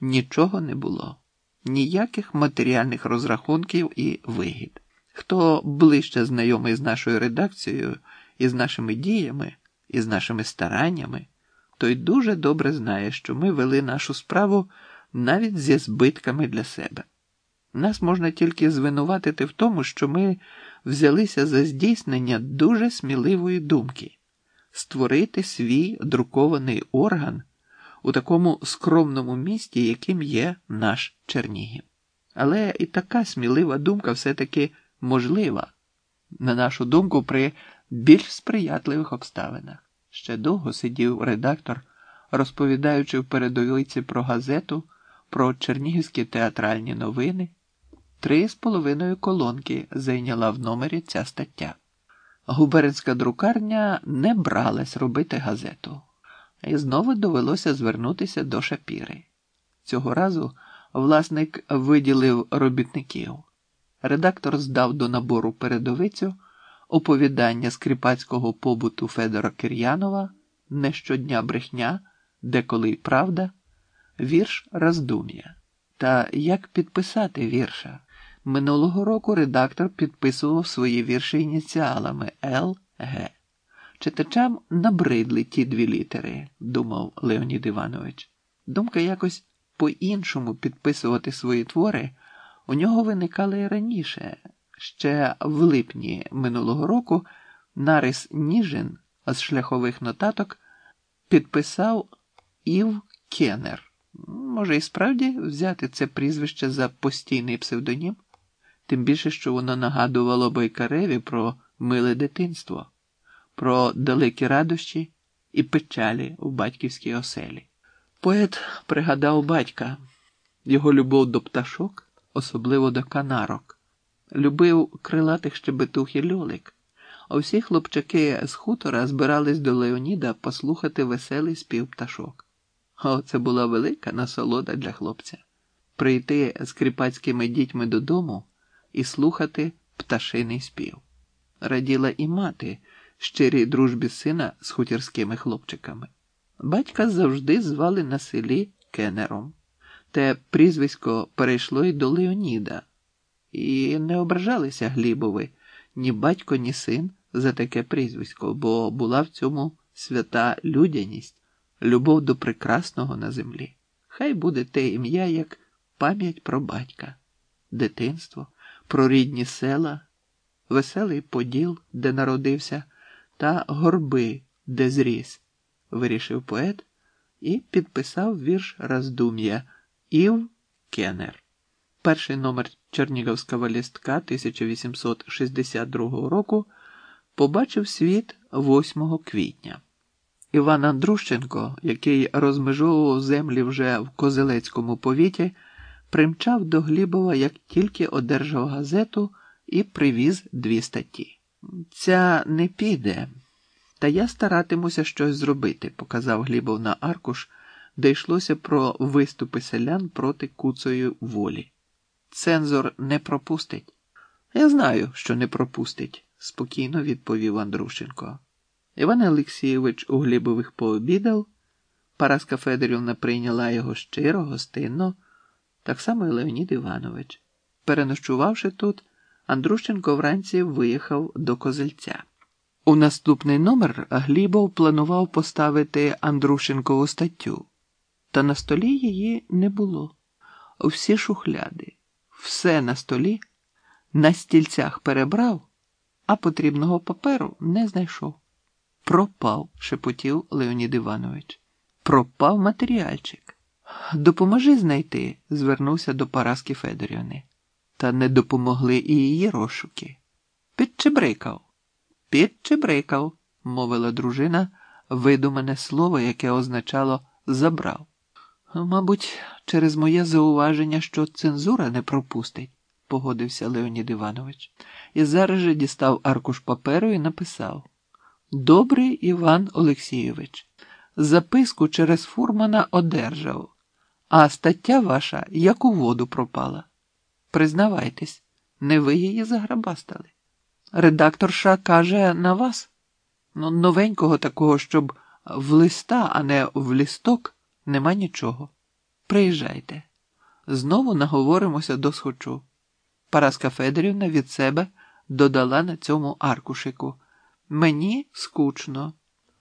Нічого не було, ніяких матеріальних розрахунків і вигід. Хто ближче знайомий з нашою редакцією і з нашими діями, і з нашими стараннями, той дуже добре знає, що ми вели нашу справу навіть зі збитками для себе. Нас можна тільки звинуватити в тому, що ми взялися за здійснення дуже сміливої думки створити свій друкований орган у такому скромному місті, яким є наш Чернігів. Але і така смілива думка все-таки можлива, на нашу думку, при більш сприятливих обставинах. Ще довго сидів редактор, розповідаючи в передовиці про газету, про чернігівські театральні новини. Три з половиною колонки зайняла в номері ця стаття. Губернська друкарня не бралась робити газету, і знову довелося звернутися до шапіри. Цього разу власник виділив робітників. Редактор здав до набору передовицю оповідання скрипацького побуту Федора Кир'янова, не щодня брехня, деколи й правда, вірш роздум'я. Та як підписати вірша? Минулого року редактор підписував свої вірші ініціалами Л.Г. Читачам набридли ті дві літери, думав Леонід Іванович. Думка якось по-іншому підписувати свої твори у нього виникала і раніше. Ще в липні минулого року Нарис Ніжин з шляхових нотаток підписав Ів Кеннер. Може, і справді взяти це прізвище за постійний псевдонім? Тим більше, що воно нагадувало Байкареві про миле дитинство, про далекі радощі і печалі у батьківській оселі. Поет пригадав батька, його любов до пташок, особливо до канарок, любив крилатих щебетух і льолик, а всі хлопчаки з хутора збирались до Леоніда послухати веселий спів пташок. О, це була велика насолода для хлопця прийти з кріпацькими дітьми додому і слухати пташиний спів. Раділа і мати щирій дружбі сина з хутірськими хлопчиками. Батька завжди звали на селі Кенером. Те прізвисько перейшло й до Леоніда, і не ображалися Глібови ні батько, ні син за таке прізвисько, бо була в цьому свята людяність, любов до прекрасного на землі. Хай буде те ім'я як пам'ять про батька, дитинство, про рідні села, веселий поділ, де народився, та горби, де зріс, вирішив поет і підписав вірш роздум'я Ів Кеннер. Перший номер Чернігівського лістка 1862 року побачив світ 8 квітня. Іван Андрущенко, який розмежовував землі вже в Козелецькому повіті, примчав до Глібова, як тільки одержав газету і привіз дві статті. Ця не піде, та я старатимуся щось зробити, показав Глібов на аркуш, де йшлося про виступи селян проти куцої волі. Цензор не пропустить. Я знаю, що не пропустить, спокійно відповів Андрушенко. Іван Олексійович у Глібових пообідав, Параска Федорівна прийняла його щиро, гостинно, так само і Леонід Іванович. Переночувавши тут, Андрущенко вранці виїхав до Козельця. У наступний номер Глібов планував поставити Андрушенкову статтю, та на столі її не було. Всі шухляди, все на столі, на стільцях перебрав, а потрібного паперу не знайшов. Пропав, шепотів Леонід Іванович. Пропав матеріальчик. Допоможи знайти, звернувся до Параски Федорівни. Та не допомогли і її розшуки. Підчебрикав. Підчебрикав, мовила дружина, видумане слово, яке означало забрав. Мабуть, через моє зауваження, що цензура не пропустить, погодився Леонід Іванович, і зараз же дістав аркуш паперу і написав: Добрий Іван Олексійович, записку через фурмана одержав, а стаття ваша як у воду пропала. Признавайтесь, не ви її заграбастали. Редакторша каже на вас. Ну, новенького такого, щоб в листа, а не в лісток, нема нічого. Приїжджайте. Знову наговоримося до схочу. Параска Федорівна від себе додала на цьому аркушику. Мені скучно.